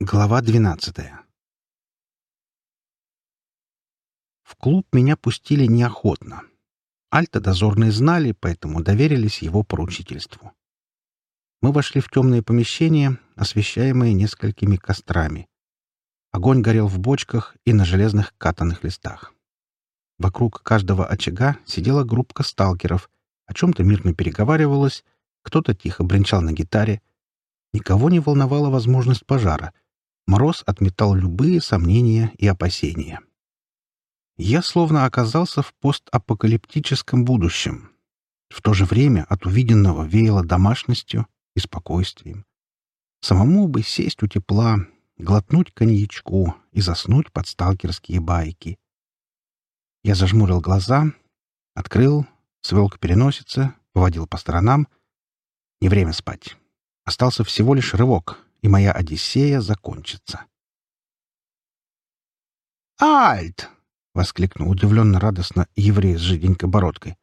Глава 12 В клуб меня пустили неохотно. Альта дозорные знали, поэтому доверились его поручительству. Мы вошли в темное помещение, освещаемое несколькими кострами. Огонь горел в бочках и на железных катанных листах. Вокруг каждого очага сидела группка сталкеров, о чем-то мирно переговаривалась, кто-то тихо бренчал на гитаре. Никого не волновала возможность пожара — Мороз отметал любые сомнения и опасения. Я словно оказался в постапокалиптическом будущем. В то же время от увиденного веяло домашностью и спокойствием. Самому бы сесть у тепла, глотнуть коньячку и заснуть под сталкерские байки. Я зажмурил глаза, открыл, свел к переносице, поводил по сторонам. Не время спать. Остался всего лишь рывок, и моя Одиссея закончится. «Альт!» — воскликнул удивленно радостно еврей с жиденькой бородкой.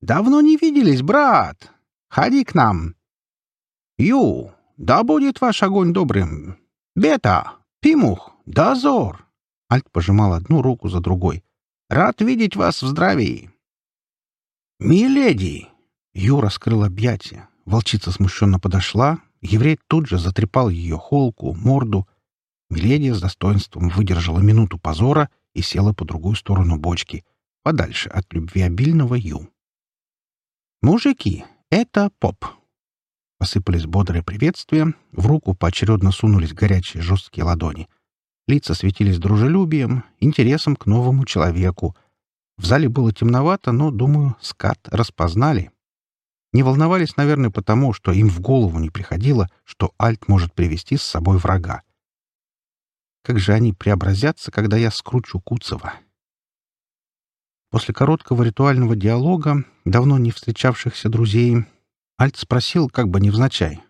«Давно не виделись, брат! Ходи к нам!» «Ю! Да будет ваш огонь добрым! Бета! Пимух! Дозор!» Альт пожимал одну руку за другой. «Рад видеть вас в здравии!» «Миледи!» Ю раскрыл объятия. Волчица смущенно подошла, Еврей тут же затрепал ее холку, морду. Миледия с достоинством выдержала минуту позора и села по другую сторону бочки, подальше от любвеобильного Ю. «Мужики, это поп!» Посыпались бодрые приветствия, в руку поочередно сунулись горячие жесткие ладони. Лица светились дружелюбием, интересом к новому человеку. В зале было темновато, но, думаю, скат распознали — не волновались, наверное, потому, что им в голову не приходило, что Альт может привести с собой врага. Как же они преобразятся, когда я скручу Куцева? После короткого ритуального диалога, давно не встречавшихся друзей, Альт спросил, как бы невзначай.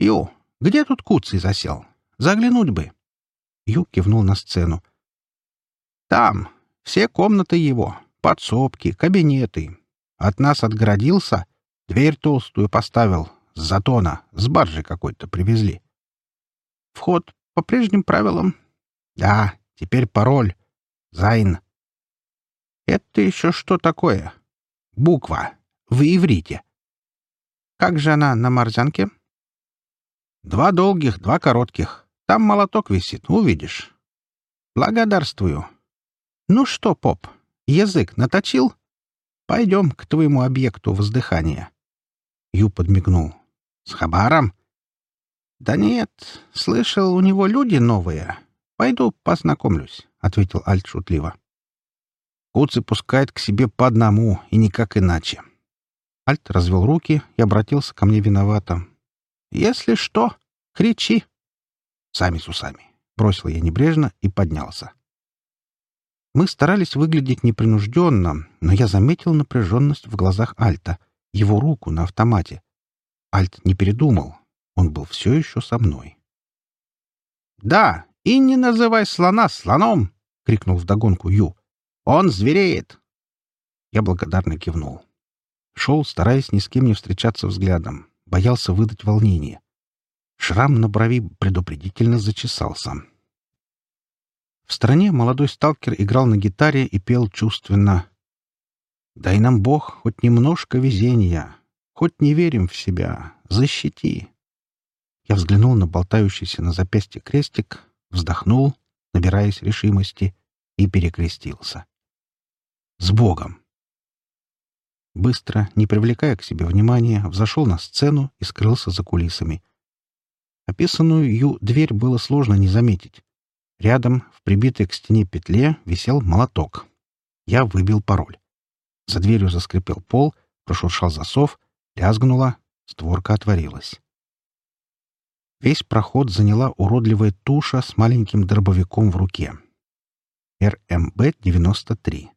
«Ю, где тут Куцый засел? Заглянуть бы!» Ю кивнул на сцену. «Там! Все комнаты его, подсобки, кабинеты. От нас отгородился — Дверь толстую поставил, с затона, с баржи какой-то привезли. Вход по прежним правилам. Да, теперь пароль. Зайн. Это еще что такое? Буква. В иврите. Как же она на морзянке? Два долгих, два коротких. Там молоток висит, увидишь. Благодарствую. Ну что, поп, язык наточил? Пойдем к твоему объекту воздыхания. Ю подмигнул. «С Хабаром?» «Да нет, слышал, у него люди новые. Пойду познакомлюсь», — ответил Альт шутливо. Куци пускает к себе по одному и никак иначе. Альт развел руки и обратился ко мне виновато. «Если что, кричи!» «Сами с усами!» — бросил я небрежно и поднялся. Мы старались выглядеть непринужденно, но я заметил напряженность в глазах Альта его руку на автомате. Альт не передумал. Он был все еще со мной. «Да, и не называй слона слоном!» — крикнул вдогонку Ю. «Он звереет!» Я благодарно кивнул. Шел, стараясь ни с кем не встречаться взглядом. Боялся выдать волнение. Шрам на брови предупредительно зачесался. В стране молодой сталкер играл на гитаре и пел чувственно Дай нам Бог хоть немножко везения, хоть не верим в себя, защити. Я взглянул на болтающийся на запястье крестик, вздохнул, набираясь решимости, и перекрестился. С Богом! Быстро, не привлекая к себе внимания, взошел на сцену и скрылся за кулисами. Описанную Ю дверь было сложно не заметить. Рядом, в прибитой к стене петле, висел молоток. Я выбил пароль. За дверью заскрипел пол, прошуршал засов, лязгнула, створка отворилась. Весь проход заняла уродливая туша с маленьким дробовиком в руке. РМБ-93.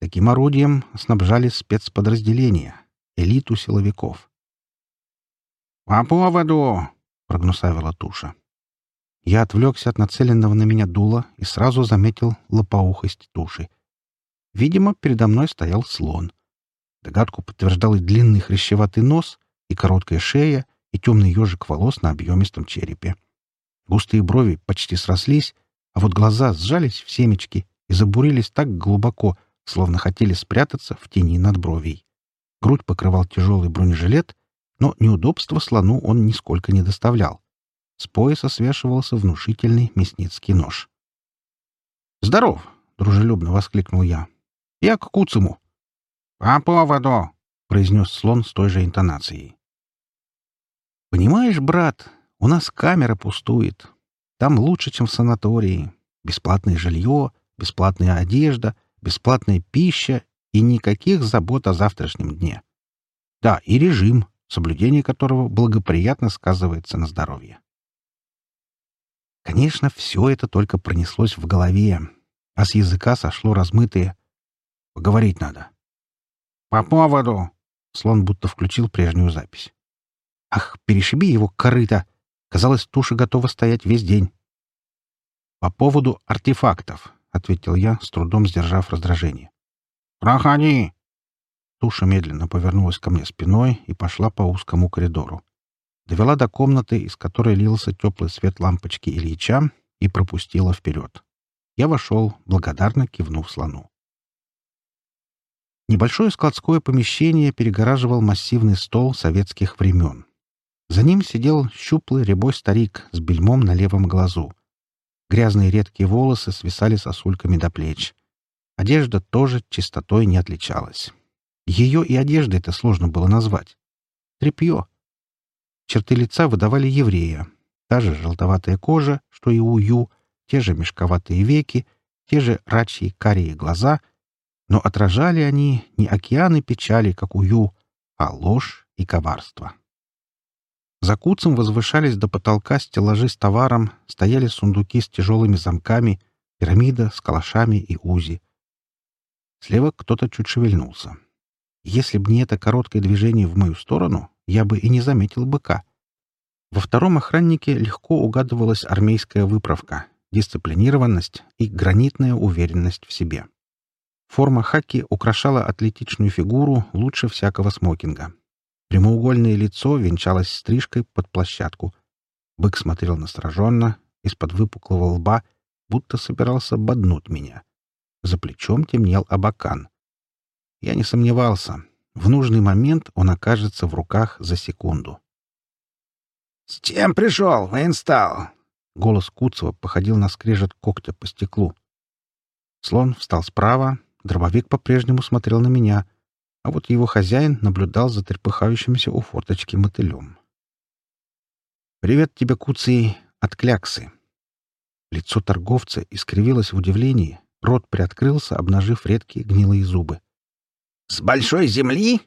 Таким орудием снабжали спецподразделения, элиту силовиков. «По поводу!» — прогнусавила туша. Я отвлекся от нацеленного на меня дула и сразу заметил лопоухость туши. Видимо, передо мной стоял слон. Догадку подтверждал и длинный хрящеватый нос, и короткая шея, и темный ежик волос на объемистом черепе. Густые брови почти срослись, а вот глаза сжались в семечки и забурились так глубоко, словно хотели спрятаться в тени над бровей. Грудь покрывал тяжелый бронежилет, но неудобства слону он нисколько не доставлял. С пояса свешивался внушительный мясницкий нож. «Здоров!» — дружелюбно воскликнул я. Я к Куцуму. «По поводу», — произнес слон с той же интонацией. «Понимаешь, брат, у нас камера пустует. Там лучше, чем в санатории. Бесплатное жилье, бесплатная одежда, бесплатная пища и никаких забот о завтрашнем дне. Да, и режим, соблюдение которого благоприятно сказывается на здоровье. Конечно, все это только пронеслось в голове, а с языка сошло размытое. Поговорить надо. — По поводу... Слон будто включил прежнюю запись. — Ах, перешиби его, корыто! Казалось, туша готова стоять весь день. — По поводу артефактов, — ответил я, с трудом сдержав раздражение. — Проходи! Туша медленно повернулась ко мне спиной и пошла по узкому коридору. Довела до комнаты, из которой лился теплый свет лампочки Ильича, и пропустила вперед. Я вошел, благодарно кивнув слону. Небольшое складское помещение перегораживал массивный стол советских времен. За ним сидел щуплый рябой старик с бельмом на левом глазу. Грязные редкие волосы свисали сосульками до плеч. Одежда тоже чистотой не отличалась. Ее и одежды это сложно было назвать. Трепье. Черты лица выдавали еврея. Та же желтоватая кожа, что и у Ю, те же мешковатые веки, те же рачьи карие глаза — но отражали они не океаны печали, как Ую, а ложь и коварство. За куцем возвышались до потолка стеллажи с товаром, стояли сундуки с тяжелыми замками, пирамида с калашами и узи. Слева кто-то чуть шевельнулся. Если бы не это короткое движение в мою сторону, я бы и не заметил быка. Во втором охраннике легко угадывалась армейская выправка, дисциплинированность и гранитная уверенность в себе. Форма хаки украшала атлетичную фигуру лучше всякого смокинга. Прямоугольное лицо венчалось стрижкой под площадку. Бык смотрел настороженно, из-под выпуклого лба, будто собирался боднуть меня. За плечом темнел абакан. Я не сомневался. В нужный момент он окажется в руках за секунду. «С чем пришел, военстал?» Голос Куцева походил на скрежет когтя по стеклу. Слон встал справа, Дробовик по-прежнему смотрел на меня, а вот его хозяин наблюдал за трепыхающимся у форточки мотылем. «Привет тебе, куций, от кляксы!» Лицо торговца искривилось в удивлении, рот приоткрылся, обнажив редкие гнилые зубы. «С большой земли?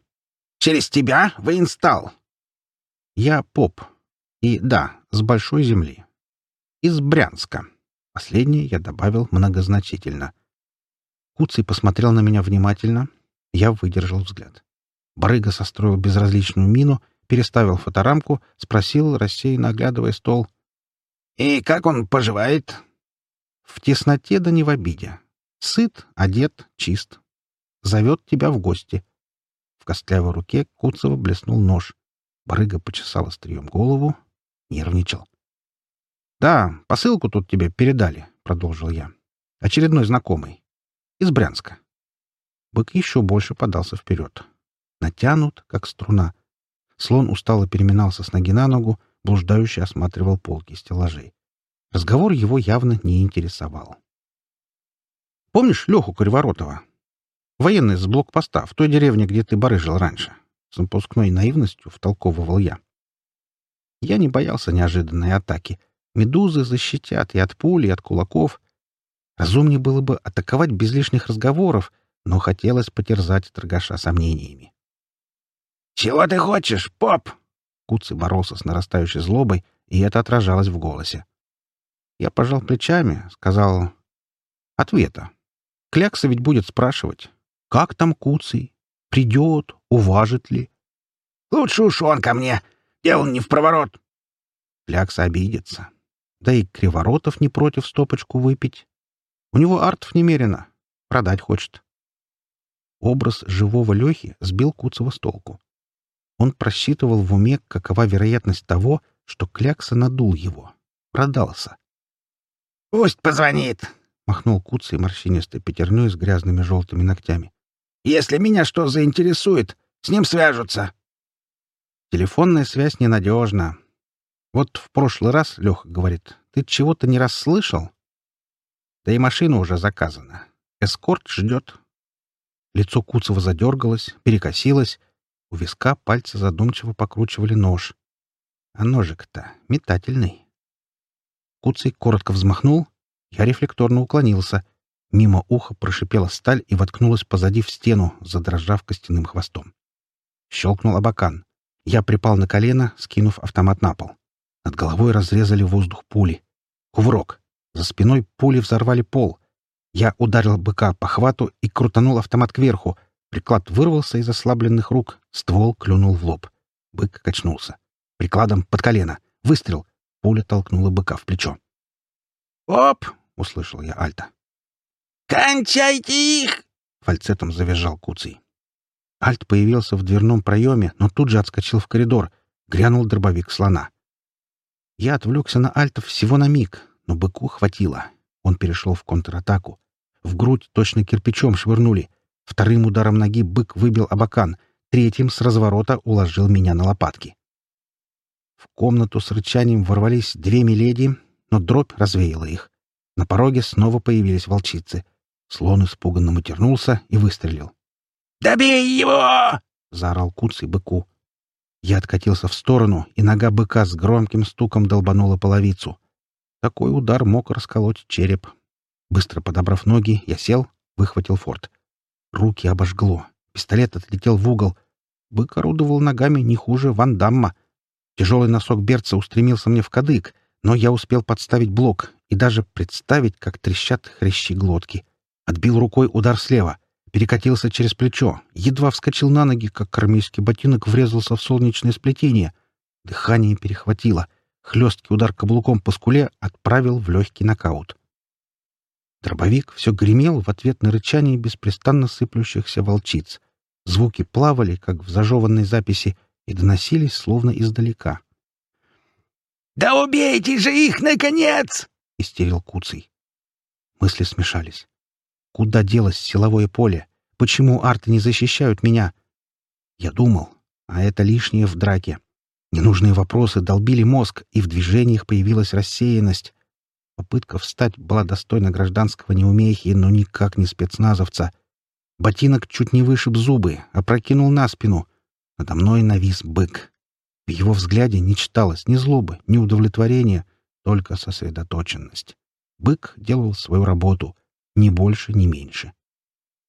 Через тебя, воинстал!» «Я поп. И да, с большой земли. Из Брянска». Последнее я добавил многозначительно — Куцый посмотрел на меня внимательно. Я выдержал взгляд. Барыга состроил безразличную мину, переставил фоторамку, спросил, рассеянно оглядывая стол. «И как он поживает?» «В тесноте да не в обиде. Сыт, одет, чист. Зовет тебя в гости». В костлявой руке Куцева блеснул нож. Барыга почесал острием голову, нервничал. «Да, посылку тут тебе передали», — продолжил я. «Очередной знакомый из Брянска. Бык еще больше подался вперед. Натянут, как струна. Слон устало переминался с ноги на ногу, блуждающе осматривал полки и стеллажей. Разговор его явно не интересовал. «Помнишь Леху Криворотова? Военный с блокпоста в той деревне, где ты барыжил раньше?» С напускной наивностью втолковывал я. Я не боялся неожиданной атаки. Медузы защитят и от пули, и от кулаков — Разумнее было бы атаковать без лишних разговоров, но хотелось потерзать торгаша сомнениями. «Чего ты хочешь, поп?» Куцый боролся с нарастающей злобой, и это отражалось в голосе. Я пожал плечами, сказал «Ответа. Клякса ведь будет спрашивать, как там Куцый? Придет? Уважит ли?» «Лучше уж он ко мне. Дело не в проворот». Клякса обидится. Да и Криворотов не против стопочку выпить. У него артов немерено. Продать хочет. Образ живого Лехи сбил Куцева с толку. Он просчитывал в уме, какова вероятность того, что Клякса надул его. Продался. — Пусть позвонит! — махнул Куцей морщинистой пятерней с грязными желтыми ногтями. — Если меня что заинтересует, с ним свяжутся. Телефонная связь ненадежна. Вот в прошлый раз, Леха говорит, ты чего-то не расслышал, да и машина уже заказана. Эскорт ждет. Лицо Куцева задергалось, перекосилось. У виска пальцы задумчиво покручивали нож. А ножик-то метательный. Куцый коротко взмахнул. Я рефлекторно уклонился. Мимо уха прошипела сталь и воткнулась позади в стену, задрожав костяным хвостом. Щелкнул абакан. Я припал на колено, скинув автомат на пол. Над головой разрезали воздух пули. Кувырок. За спиной пули взорвали пол. Я ударил быка по хвату и крутанул автомат кверху. Приклад вырвался из ослабленных рук, ствол клюнул в лоб. Бык качнулся. Прикладом под колено. Выстрел. Пуля толкнула быка в плечо. «Оп!» — услышал я Альта. «Кончайте их!» — фальцетом завизжал Куций. Альт появился в дверном проеме, но тут же отскочил в коридор. Грянул дробовик слона. Я отвлекся на Альта всего на миг, но быку хватило. Он перешел в контратаку. В грудь точно кирпичом швырнули. Вторым ударом ноги бык выбил абакан, третьим с разворота уложил меня на лопатки. В комнату с рычанием ворвались две миледи, но дробь развеяла их. На пороге снова появились волчицы. Слон испуганно матернулся и выстрелил. «Добей его!» — заорал Куцый быку. Я откатился в сторону, и нога быка с громким стуком долбанула половицу — такой удар мог расколоть череп. Быстро подобрав ноги, я сел, выхватил форт. Руки обожгло. Пистолет отлетел в угол. Бык орудовал ногами не хуже Ван Дамма. Тяжелый носок берца устремился мне в кадык, но я успел подставить блок и даже представить, как трещат хрящи глотки. Отбил рукой удар слева, перекатился через плечо, едва вскочил на ноги, как армейский ботинок врезался в солнечное сплетение. Дыхание перехватило — хлесткий удар каблуком по скуле отправил в легкий нокаут. Дробовик все гремел в ответ на рычание беспрестанно сыплющихся волчиц. Звуки плавали, как в зажеванной записи, и доносились словно издалека. «Да убейте же их, наконец!» — истерил Куций. Мысли смешались. «Куда делось силовое поле? Почему арты не защищают меня?» Я думал, а это лишнее в драке. Ненужные вопросы долбили мозг, и в движениях появилась рассеянность. Попытка встать была достойна гражданского неумехи, но никак не спецназовца. Ботинок чуть не вышиб зубы, опрокинул на спину. Надо мной навис бык. В его взгляде не читалось ни злобы, ни удовлетворения, только сосредоточенность. Бык делал свою работу, ни больше, ни меньше.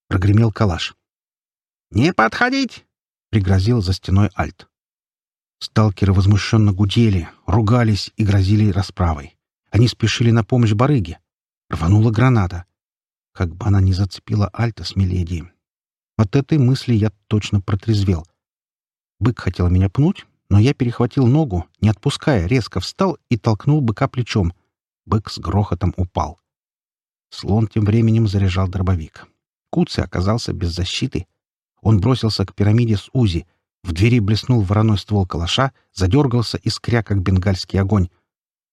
Прогремел калаш. «Не подходить!» — пригрозил за стеной Альт. Сталкеры возмущенно гудели, ругались и грозили расправой. Они спешили на помощь барыге. Рванула граната. Как бы она не зацепила Альта с Миледием. От этой мысли я точно протрезвел. Бык хотел меня пнуть, но я перехватил ногу, не отпуская, резко встал и толкнул быка плечом. Бык с грохотом упал. Слон тем временем заряжал дробовик. Куци оказался без защиты. Он бросился к пирамиде с Узи — в двери блеснул вороной ствол калаша, задергался, искря, как бенгальский огонь.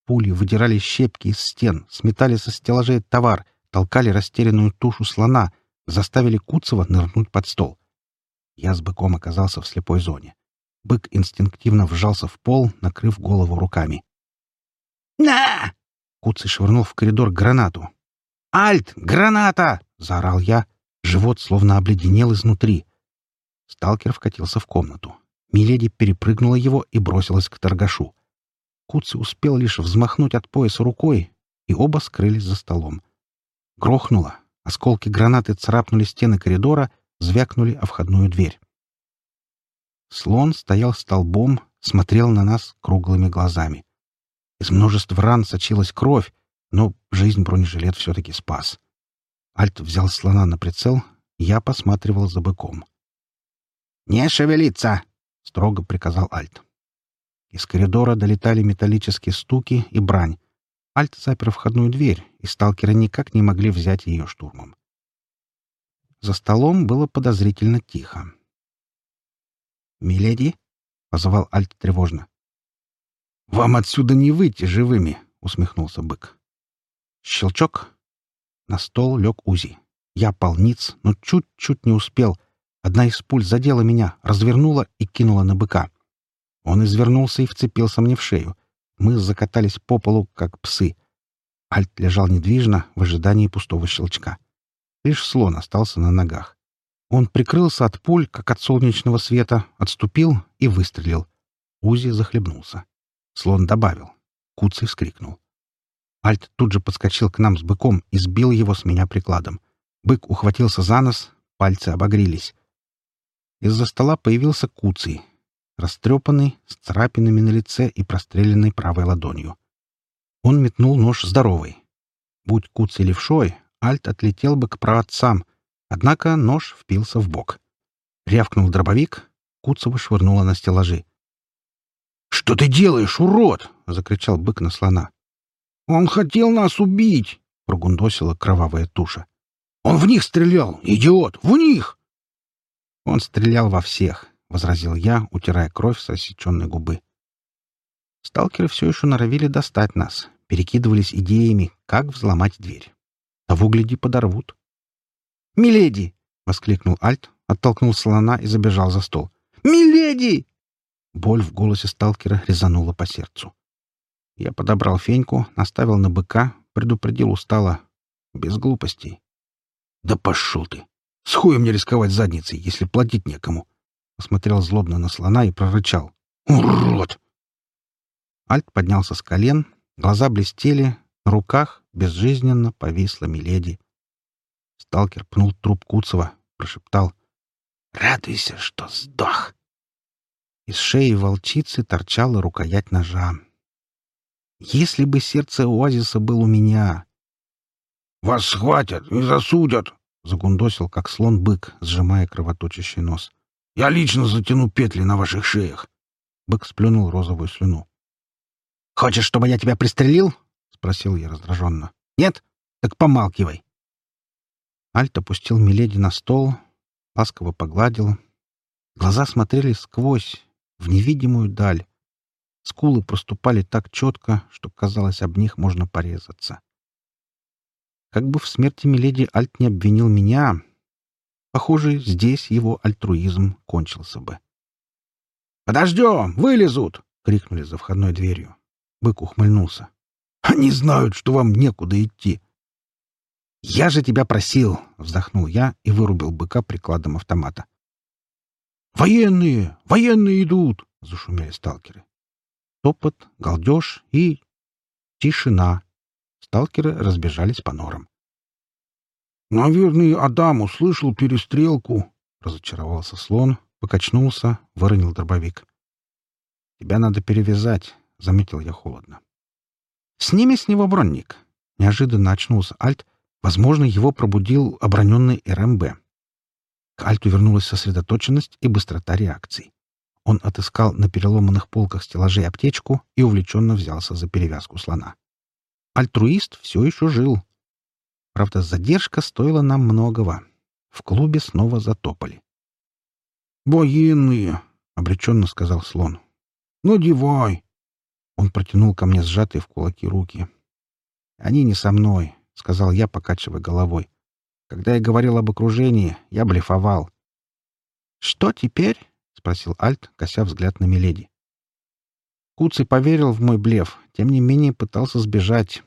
Пули выдирали щепки из стен, сметали со стеллажей товар, толкали растерянную тушу слона, заставили Куцева нырнуть под стол. Я с быком оказался в слепой зоне. Бык инстинктивно вжался в пол, накрыв голову руками. «На!» — Куцый швырнул в коридор гранату. «Альт! Граната!» — заорал я. Живот словно обледенел изнутри. Сталкер вкатился в комнату. Миледи перепрыгнула его и бросилась к торгашу. Куци успел лишь взмахнуть от пояса рукой, и оба скрылись за столом. Грохнуло. Осколки гранаты царапнули стены коридора, звякнули о входную дверь. Слон стоял столбом, смотрел на нас круглыми глазами. Из множества ран сочилась кровь, но жизнь бронежилет все-таки спас. Альт взял слона на прицел, я посматривал за быком. — «Не шевелиться!» — строго приказал Альт. Из коридора долетали металлические стуки и брань. Альт запер входную дверь, и сталкеры никак не могли взять ее штурмом. За столом было подозрительно тихо. «Миледи?» — позвал Альт тревожно. «Вам отсюда не выйти живыми!» — усмехнулся бык. Щелчок. На стол лег Узи. Я полниц, но чуть-чуть не успел — Одна из пуль задела меня, развернула и кинула на быка. Он извернулся и вцепился мне в шею. Мы закатались по полу, как псы. Альт лежал недвижно в ожидании пустого щелчка. Лишь слон остался на ногах. Он прикрылся от пуль, как от солнечного света, отступил и выстрелил. Узи захлебнулся. Слон добавил. Куцый вскрикнул. Альт тут же подскочил к нам с быком и сбил его с меня прикладом. Бык ухватился за нос, пальцы обогрелись. Из-за стола появился Куций, растрепанный, с царапинами на лице и простреленной правой ладонью. Он метнул нож здоровый. Будь Куций левшой, Альт отлетел бы к праотцам, однако нож впился в бок. Рявкнул дробовик, Куцева швырнула на стеллажи. «Что ты делаешь, урод?» — закричал бык на слона. «Он хотел нас убить!» — прогундосила кровавая туша. «Он в них стрелял, идиот! В них!» Он стрелял во всех, — возразил я, утирая кровь с осеченной губы. Сталкеры все еще норовили достать нас, перекидывались идеями, как взломать дверь. А в гляди, подорвут. «Миледи!» — воскликнул Альт, оттолкнул слона и забежал за стол. «Миледи!» Боль в голосе сталкера резанула по сердцу. Я подобрал феньку, наставил на быка, предупредил устало. Без глупостей. «Да пошел ты!» С хуем не рисковать задницей, если платить некому. Посмотрел злобно на слона и прорычал. Урод! Альт поднялся с колен, глаза блестели, на руках безжизненно повисла Миледи. Сталкер пнул труп Куцева, прошептал. «Радуйся, что сдох!» Из шеи волчицы торчала рукоять ножа. «Если бы сердце оазиса было у меня...» «Вас схватят и засудят!» загундосил, как слон-бык, сжимая кровоточащий нос. «Я лично затяну петли на ваших шеях!» Бык сплюнул розовую слюну. «Хочешь, чтобы я тебя пристрелил?» — спросил я раздраженно. «Нет? Так помалкивай!» Альт опустил Миледи на стол, ласково погладил. Глаза смотрели сквозь, в невидимую даль. Скулы проступали так четко, что, казалось, об них можно порезаться как бы в смерти Миледи Альт не обвинил меня. Похоже, здесь его альтруизм кончился бы. «Подождем! Вылезут!» — крикнули за входной дверью. Бык ухмыльнулся. «Они знают, что вам некуда идти!» «Я же тебя просил!» — вздохнул я и вырубил быка прикладом автомата. «Военные! Военные идут!» — зашумели сталкеры. Топот, галдеж и... тишина. Сталкеры разбежались по норам. «Наверное, Адам услышал перестрелку», — разочаровался слон, покачнулся, выронил дробовик. «Тебя надо перевязать», — заметил я холодно. «Сними с него бронник», — неожиданно очнулся Альт. Возможно, его пробудил оброненный РМБ. Эм К Альту вернулась сосредоточенность и быстрота реакции. Он отыскал на переломанных полках стеллажей аптечку и увлеченно взялся за перевязку слона. Альтруист все еще жил. Правда, задержка стоила нам многого. В клубе снова затопали. «Военные!» — обреченно сказал слон. «Ну, девай!» Он протянул ко мне сжатые в кулаки руки. «Они не со мной», — сказал я, покачивая головой. «Когда я говорил об окружении, я блефовал». «Что теперь?» — спросил Альт, кося взгляд на Миледи. Куцый поверил в мой блеф, тем не менее пытался сбежать.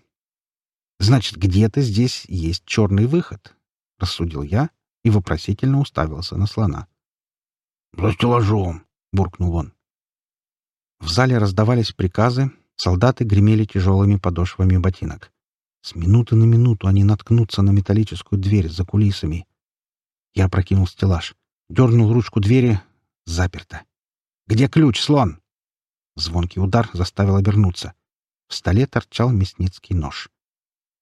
«Значит, где-то здесь есть черный выход», — рассудил я и вопросительно уставился на слона. «За стеллажом!» — буркнул он. В зале раздавались приказы, солдаты гремели тяжелыми подошвами ботинок. С минуты на минуту они наткнутся на металлическую дверь за кулисами. Я прокинул стеллаж, дернул ручку двери, заперто. «Где ключ, слон?» Звонкий удар заставил обернуться. В столе торчал мясницкий нож.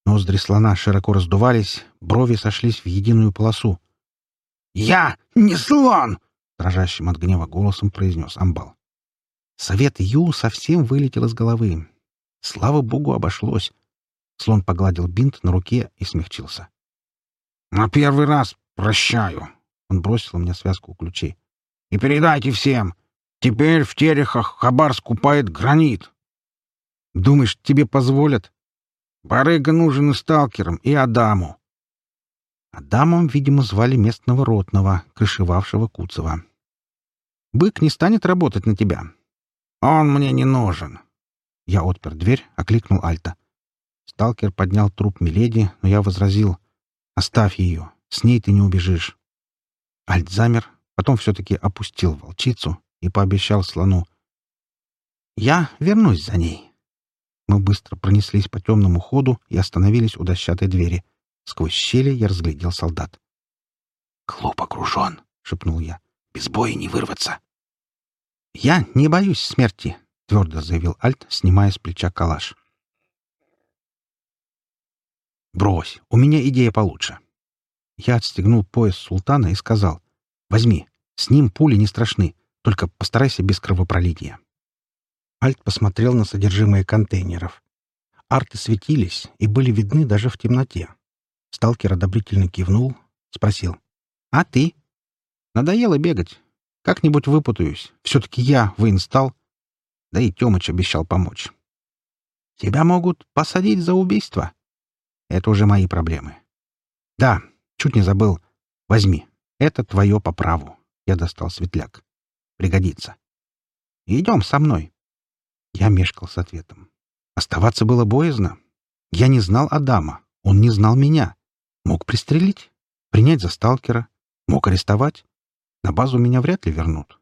Ноздри слона широко раздувались, брови сошлись в единую полосу. «Я не слон!» — дрожащим от гнева голосом произнес Амбал. Совет Ю совсем вылетел из головы. Слава богу, обошлось. Слон погладил бинт на руке и смягчился. «На первый раз прощаю!» — он бросил мне связку ключей. «И передайте всем! Теперь в Терехах Хабар скупает гранит. Думаешь, тебе позволят? Барыга нужен и сталкерам, и Адаму. Адамом, видимо, звали местного ротного, крышевавшего Куцева. «Бык не станет работать на тебя». «Он мне не нужен». Я отпер дверь, окликнул Альта. Сталкер поднял труп Миледи, но я возразил. «Оставь ее, с ней ты не убежишь». Альт замер, потом все-таки опустил волчицу и пообещал слону. «Я вернусь за ней». Мы быстро пронеслись по темному ходу и остановились у дощатой двери. Сквозь щели я разглядел солдат. «Клуб окружен», — шепнул я. «Без боя не вырваться». «Я не боюсь смерти», — твердо заявил Альт, снимая с плеча калаш. «Брось, у меня идея получше». Я отстегнул пояс султана и сказал. «Возьми, с ним пули не страшны. Только постарайся без кровопролития». Альт посмотрел на содержимое контейнеров. Арты светились и были видны даже в темноте. Сталкер одобрительно кивнул, спросил. «А ты?» «Надоело бегать. Как-нибудь выпутаюсь. Все-таки я воинстал». Да и Темыч обещал помочь. «Тебя могут посадить за убийство?» «Это уже мои проблемы». «Да, чуть не забыл. Возьми. Это твое по праву». Я достал светляк пригодится. Идем со мной. Я мешкал с ответом. Оставаться было боязно. Я не знал Адама, он не знал меня. Мог пристрелить, принять за сталкера, мог арестовать. На базу меня вряд ли вернут.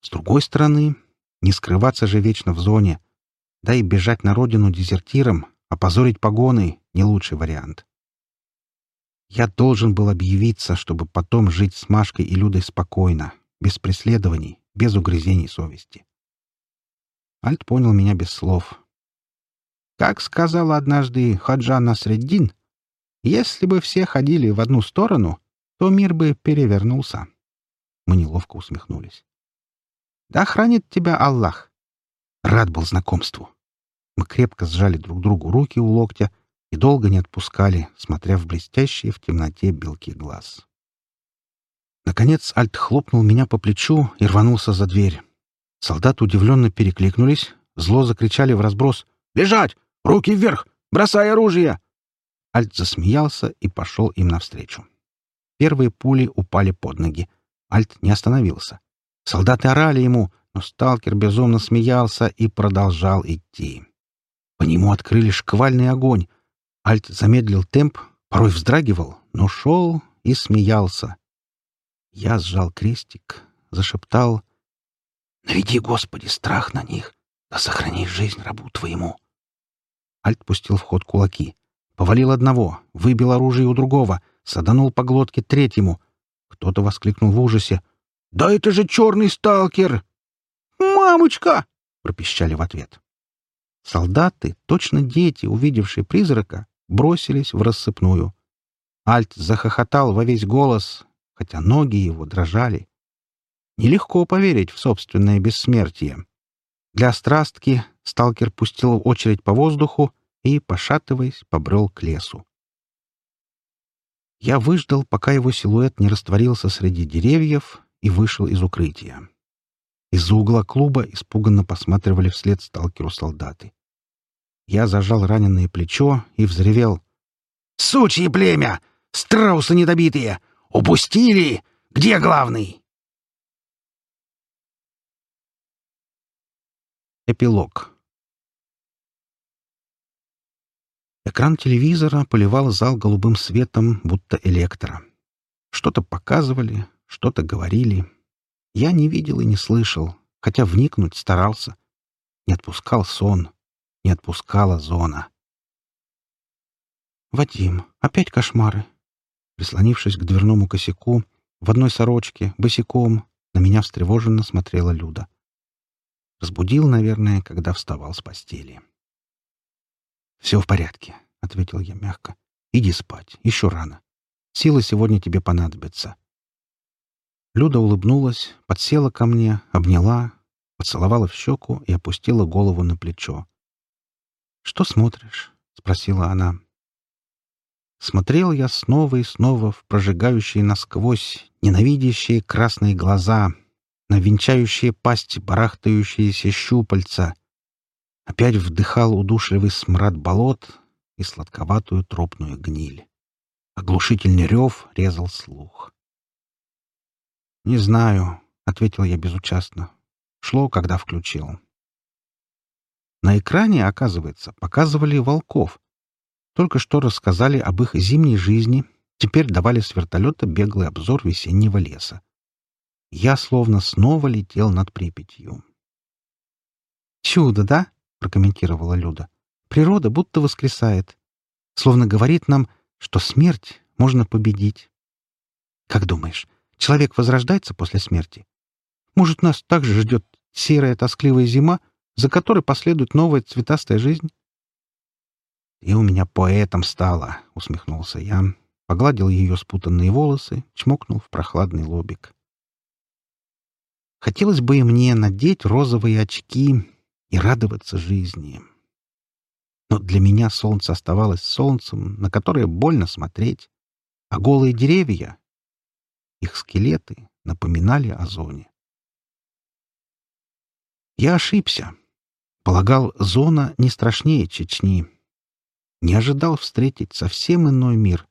С другой стороны, не скрываться же вечно в зоне, да и бежать на родину дезертиром, опозорить погоны — не лучший вариант. Я должен был объявиться, чтобы потом жить с Машкой и Людой спокойно, без преследований, без угрызений совести. Альт понял меня без слов. Как сказал однажды Хаджа Насреддин, если бы все ходили в одну сторону, то мир бы перевернулся. Мы неловко усмехнулись. «Да хранит тебя Аллах!» Рад был знакомству. Мы крепко сжали друг другу руки у локтя и долго не отпускали, смотря в блестящие в темноте белки глаз. Наконец Альт хлопнул меня по плечу и рванулся за дверь. Солдаты удивленно перекликнулись, зло закричали в разброс. "Лежать! Руки вверх! Бросай оружие!» Альт засмеялся и пошел им навстречу. Первые пули упали под ноги. Альт не остановился. Солдаты орали ему, но сталкер безумно смеялся и продолжал идти. По нему открыли шквальный огонь. Альт замедлил темп, порой вздрагивал, но шел и смеялся, я сжал крестик, зашептал «Наведи, Господи, страх на них, да сохрани жизнь рабу твоему!» Альт пустил в ход кулаки. Повалил одного, выбил оружие у другого, саданул по глотке третьему. Кто-то воскликнул в ужасе. «Да это же черный сталкер!» «Мамочка!» — пропищали в ответ. Солдаты, точно дети, увидевшие призрака, бросились в рассыпную. Альт захохотал во весь голос, хотя ноги его дрожали. Нелегко поверить в собственное бессмертие. Для страстки сталкер пустил очередь по воздуху и, пошатываясь, побрел к лесу. Я выждал, пока его силуэт не растворился среди деревьев и вышел из укрытия. Из-за угла клуба испуганно посматривали вслед сталкеру солдаты. Я зажал раненое плечо и взревел. «Сучье племя! Страусы недобитые! Упустили! Где главный?» Эпилог Экран телевизора поливал зал голубым светом, будто электро. Что-то показывали, что-то говорили. Я не видел и не слышал, хотя вникнуть старался. Не отпускал сон, не отпускала зона. «Вадим, опять кошмары!» прислонившись к дверному косяку, в одной сорочке, босиком, на меня встревоженно смотрела Люда. Разбудил, наверное, когда вставал с постели. «Все в порядке», — ответил я мягко. «Иди спать, еще рано. Силы сегодня тебе понадобятся». Люда улыбнулась, подсела ко мне, обняла, поцеловала в щеку и опустила голову на плечо. «Что смотришь?» — спросила она. Смотрел я снова и снова в прожигающие насквозь ненавидящие красные глаза, на венчающие пасти барахтающиеся щупальца. Опять вдыхал удушливый смрад болот и сладковатую тропную гниль. Оглушительный рев резал слух. «Не знаю», — ответил я безучастно. Шло, когда включил. На экране, оказывается, показывали волков — только что рассказали об их зимней жизни, теперь давали с вертолета беглый обзор весеннего леса. Я словно снова летел над Припятью. «Чудо, да?» — прокомментировала Люда. «Природа будто воскресает. Словно говорит нам, что смерть можно победить. Как думаешь, человек возрождается после смерти? Может, нас также ждет серая тоскливая зима, за которой последует новая цветастая жизнь?» «И у меня поэтом стало!» — усмехнулся я, погладил ее спутанные волосы, чмокнул в прохладный лобик. Хотелось бы и мне надеть розовые очки и радоваться жизни. Но для меня солнце оставалось солнцем, на которое больно смотреть, а голые деревья, их скелеты, напоминали о зоне. Я ошибся. Полагал, зона не страшнее Чечни не ожидал встретить совсем иной мир.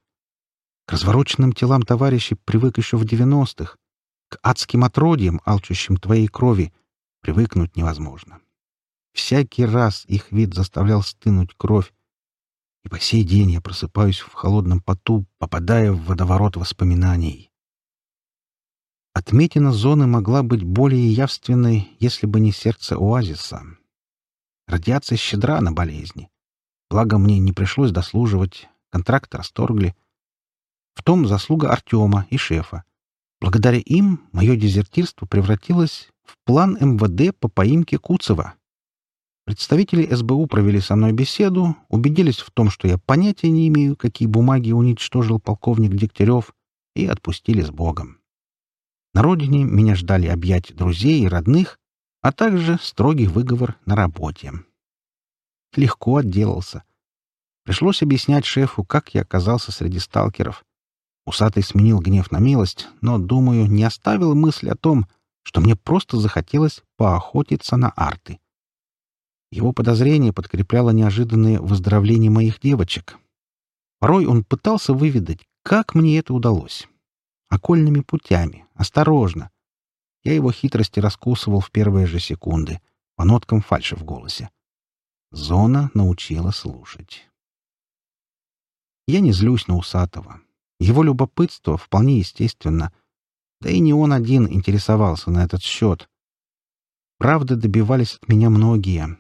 К развороченным телам товарищей привык еще в девяностых. К адским отродьям, алчущим твоей крови, привыкнуть невозможно. Всякий раз их вид заставлял стынуть кровь. И по сей день я просыпаюсь в холодном поту, попадая в водоворот воспоминаний. Отметина зоны могла быть более явственной, если бы не сердце оазиса. Радиация щедра на болезни. Благо мне не пришлось дослуживать, контракт расторгли. В том заслуга Артема и шефа. Благодаря им мое дезертирство превратилось в план МВД по поимке Куцева. Представители СБУ провели со мной беседу, убедились в том, что я понятия не имею, какие бумаги уничтожил полковник Дегтярев, и отпустили с Богом. На родине меня ждали объять друзей и родных, а также строгий выговор на работе легко отделался. Пришлось объяснять шефу, как я оказался среди сталкеров. Усатый сменил гнев на милость, но, думаю, не оставил мысли о том, что мне просто захотелось поохотиться на арты. Его подозрение подкрепляло неожиданное выздоровление моих девочек. Порой он пытался выведать, как мне это удалось. Окольными путями, осторожно. Я его хитрости раскусывал в первые же секунды, по ноткам фальши в голосе. Зона научила слушать. Я не злюсь на Усатого. Его любопытство вполне естественно. Да и не он один интересовался на этот счет. Правда, добивались от меня многие,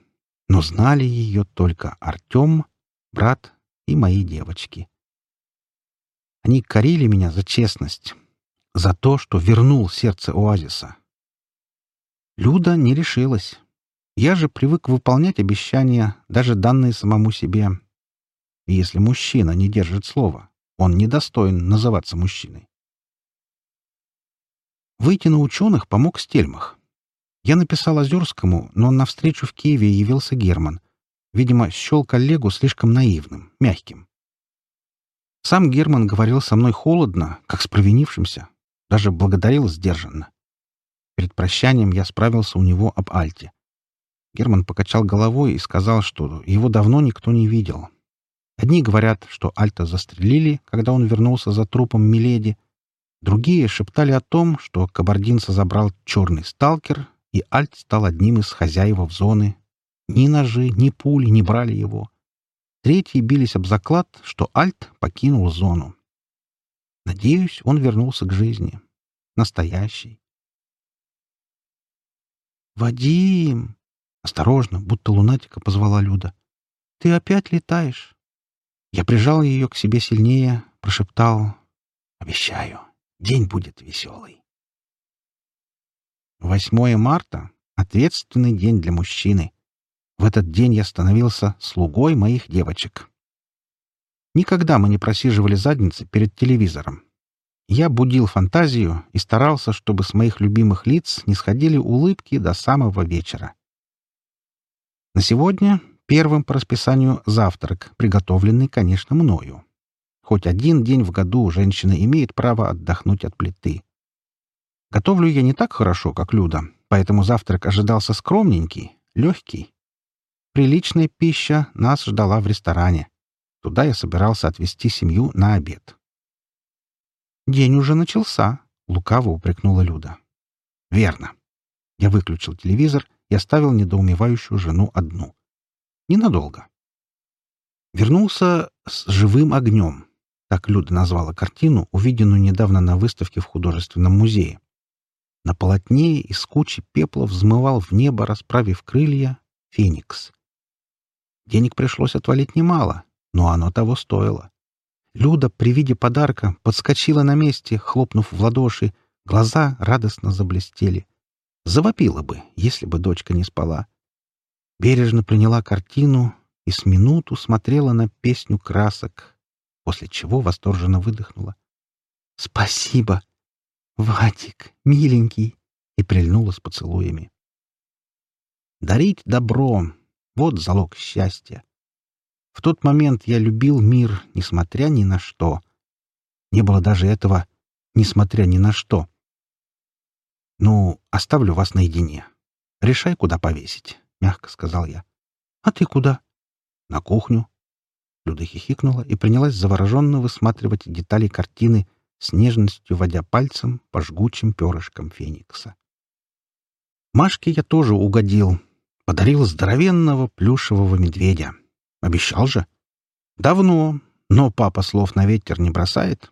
но знали ее только Артем, брат и мои девочки. Они корили меня за честность, за то, что вернул сердце оазиса. Люда не решилась. Я же привык выполнять обещания, даже данные самому себе. И если мужчина не держит слова, он недостоин называться мужчиной. Выйти на ученых помог Стельмах. Я написал Озерскому, но навстречу в Киеве явился Герман. Видимо, счел коллегу слишком наивным, мягким. Сам Герман говорил со мной холодно, как с провинившимся. Даже благодарил сдержанно. Перед прощанием я справился у него об Альте. Герман покачал головой и сказал, что его давно никто не видел. Одни говорят, что Альта застрелили, когда он вернулся за трупом Миледи. Другие шептали о том, что кабардинца забрал черный сталкер, и Альт стал одним из хозяевов зоны. Ни ножи, ни пули не брали его. Третьи бились об заклад, что Альт покинул зону. Надеюсь, он вернулся к жизни. Настоящий. «Вадим!» Осторожно, будто лунатика, позвала Люда. «Ты опять летаешь?» Я прижал ее к себе сильнее, прошептал. «Обещаю, день будет веселый». 8 марта — ответственный день для мужчины. В этот день я становился слугой моих девочек. Никогда мы не просиживали задницы перед телевизором. Я будил фантазию и старался, чтобы с моих любимых лиц не сходили улыбки до самого вечера. На сегодня первым по расписанию завтрак, приготовленный, конечно, мною. Хоть один день в году женщина имеет право отдохнуть от плиты. Готовлю я не так хорошо, как Люда, поэтому завтрак ожидался скромненький, легкий. Приличная пища нас ждала в ресторане. Туда я собирался отвезти семью на обед. «День уже начался», — лукаво упрекнула Люда. «Верно». Я выключил телевизор и оставил недоумевающую жену одну. Ненадолго. Вернулся с «Живым огнем», так Люда назвала картину, увиденную недавно на выставке в художественном музее. На полотне из кучи пепла взмывал в небо, расправив крылья, феникс. Денег пришлось отвалить немало, но оно того стоило. Люда при виде подарка подскочила на месте, хлопнув в ладоши, глаза радостно заблестели — завопила бы, если бы дочка не спала. Бережно приняла картину и с минуту смотрела на песню красок, после чего восторженно выдохнула. «Спасибо! Ватик, миленький!» и прильнула с поцелуями. «Дарить добро — вот залог счастья. В тот момент я любил мир, несмотря ни на что. Не было даже этого «несмотря ни на что». «Ну, оставлю вас наедине. Решай, куда повесить», — мягко сказал я. «А ты куда?» «На кухню». Люда хихикнула и принялась завороженно высматривать детали картины, с нежностью водя пальцем по жгучим перышкам феникса. Машке я тоже угодил. Подарил здоровенного плюшевого медведя. Обещал же. Давно, но папа слов на ветер не бросает.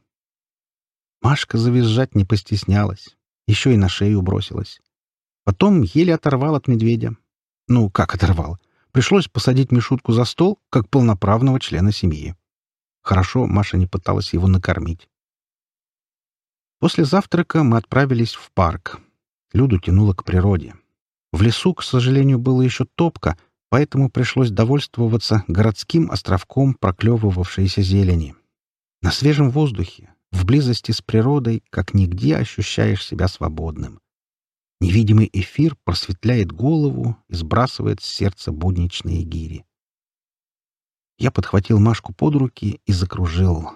Машка завизжать не постеснялась еще и на шею бросилась. Потом еле оторвал от медведя. Ну, как оторвал? Пришлось посадить Мишутку за стол, как полноправного члена семьи. Хорошо, Маша не пыталась его накормить. После завтрака мы отправились в парк. Люду тянуло к природе. В лесу, к сожалению, было еще топко, поэтому пришлось довольствоваться городским островком проклевывавшейся зелени. На свежем воздухе, в близости с природой, как нигде, ощущаешь себя свободным. Невидимый эфир просветляет голову и сбрасывает с сердца будничные гири. Я подхватил Машку под руки и закружил.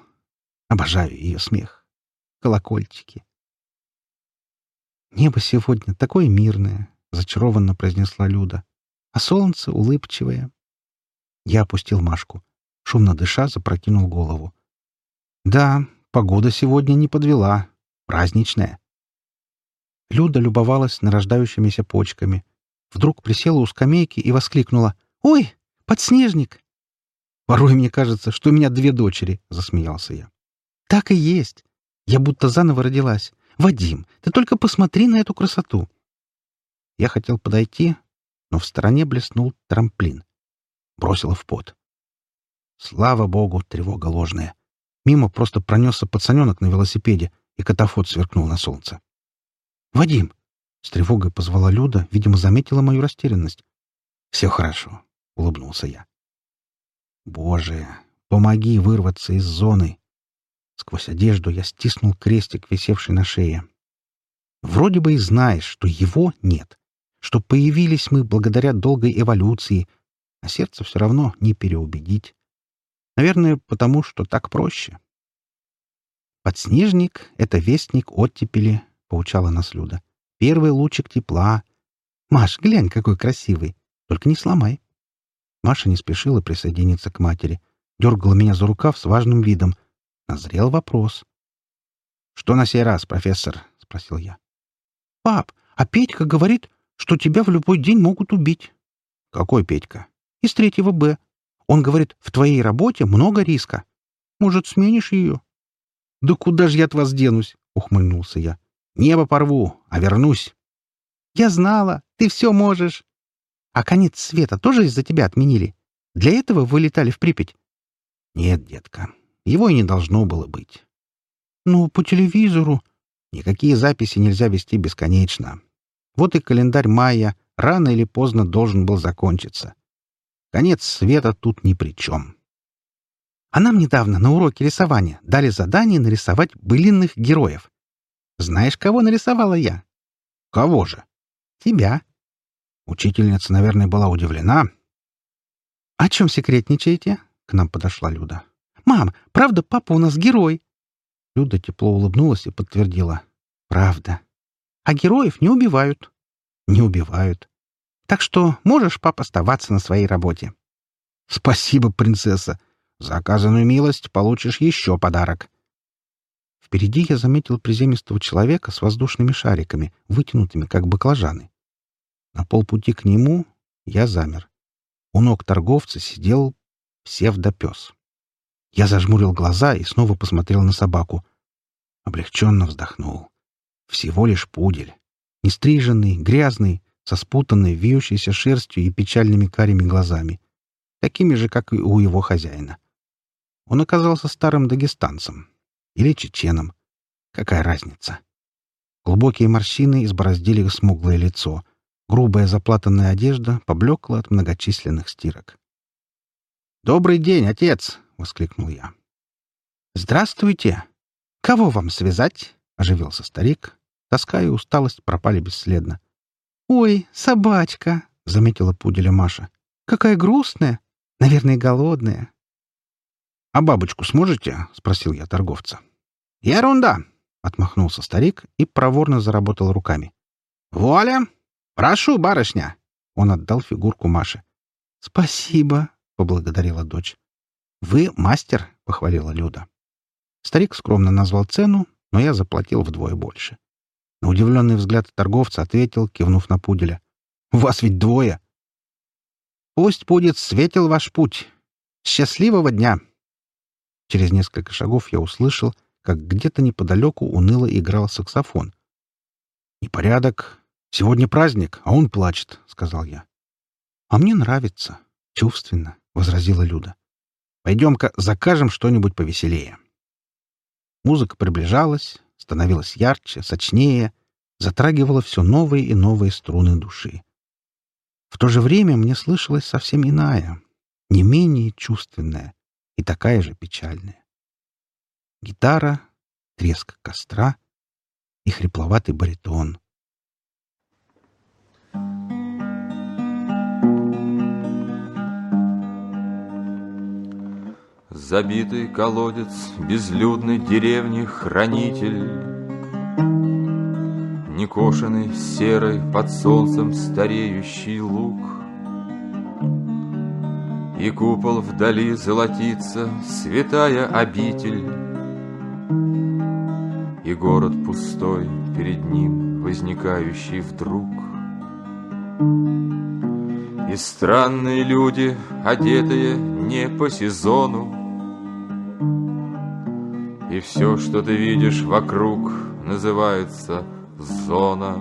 Обожаю ее смех. Колокольчики. «Небо сегодня такое мирное», — зачарованно произнесла Люда. «А солнце улыбчивое». Я опустил Машку. Шумно дыша, запрокинул голову. «Да, Погода сегодня не подвела, праздничная. Люда любовалась нарождающимися почками. Вдруг присела у скамейки и воскликнула. «Ой, подснежник!» «Порой мне кажется, что у меня две дочери», — засмеялся я. «Так и есть. Я будто заново родилась. Вадим, ты только посмотри на эту красоту!» Я хотел подойти, но в стороне блеснул трамплин. Бросила в пот. Слава богу, тревога ложная. Мимо просто пронесся пацаненок на велосипеде, и катафот сверкнул на солнце. «Вадим!» — с тревогой позвала Люда, видимо, заметила мою растерянность. «Все хорошо», — улыбнулся я. «Боже, помоги вырваться из зоны!» Сквозь одежду я стиснул крестик, висевший на шее. «Вроде бы и знаешь, что его нет, что появились мы благодаря долгой эволюции, а сердце все равно не переубедить». Наверное, потому что так проще. «Подснежник — это вестник оттепели», — поучала нас Люда. «Первый лучик тепла. Маш, глянь, какой красивый. Только не сломай». Маша не спешила присоединиться к матери. Дергала меня за рукав с важным видом. Назрел вопрос. «Что на сей раз, профессор?» — спросил я. «Пап, а Петька говорит, что тебя в любой день могут убить». «Какой Петька?» «Из третьего Б. Он говорит, в твоей работе много риска. Может, сменишь ее? — Да куда же я от вас денусь? — ухмыльнулся я. — Небо порву, а вернусь. — Я знала, ты все можешь. А конец света тоже из-за тебя отменили? Для этого вы летали в Припять? — Нет, детка, его и не должно было быть. — Ну, по телевизору. Никакие записи нельзя вести бесконечно. Вот и календарь мая рано или поздно должен был закончиться. Конец света тут ни при чем. А нам недавно на уроке рисования дали задание нарисовать былинных героев. Знаешь, кого нарисовала я? Кого же? Тебя. Учительница, наверное, была удивлена. О чем секретничаете? К нам подошла Люда. Мам, правда, папа у нас герой? Люда тепло улыбнулась и подтвердила. Правда. А героев не убивают. Не убивают. Так что можешь, папа, оставаться на своей работе. Спасибо, принцесса. За оказанную милость получишь еще подарок. Впереди я заметил приземистого человека с воздушными шариками, вытянутыми, как баклажаны. На полпути к нему я замер. У ног торговца сидел псевдопес. Я зажмурил глаза и снова посмотрел на собаку. Облегченно вздохнул. Всего лишь пудель. Нестриженный, грязный, со спутанной, вьющейся шерстью и печальными карими глазами, такими же, как и у его хозяина. Он оказался старым дагестанцем или чеченом. Какая разница? Глубокие морщины избороздили смуглое лицо. Грубая заплатанная одежда поблекла от многочисленных стирок. «Добрый день, отец!» — воскликнул я. «Здравствуйте! Кого вам связать?» — оживился старик. Тоска и усталость пропали бесследно. «Ой, собачка!» — заметила пуделя Маша. «Какая грустная! Наверное, голодная». «А бабочку сможете?» — спросил я торговца. «Ерунда!» — отмахнулся старик и проворно заработал руками. «Воля! Прошу, барышня!» — он отдал фигурку Маше. «Спасибо!» — поблагодарила дочь. «Вы мастер!» — похвалила Люда. Старик скромно назвал цену, но я заплатил вдвое больше. На удивленный взгляд торговца ответил, кивнув на пуделя. «Вас ведь двое!» «Пусть будет светил ваш путь! Счастливого дня!» Через несколько шагов я услышал, как где-то неподалеку уныло играл саксофон. «Непорядок! Сегодня праздник, а он плачет!» — сказал я. «А мне нравится!» — чувственно возразила Люда. «Пойдем-ка закажем что-нибудь повеселее!» Музыка приближалась, становилось ярче, сочнее, затрагивало все новые и новые струны души. В то же время мне слышалась совсем иная, не менее чувственная и такая же печальная. Гитара, треск костра и хрипловатый баритон — забитый колодец безлюдной деревни хранитель. Некошенный, серый, под солнцем стареющий лук. И купол вдали золотится, святая обитель. И город пустой перед ним, возникающий вдруг. И странные люди, одетые не по сезону, и все, что ты видишь вокруг, называется зона